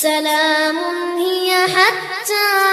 سلام هي حتى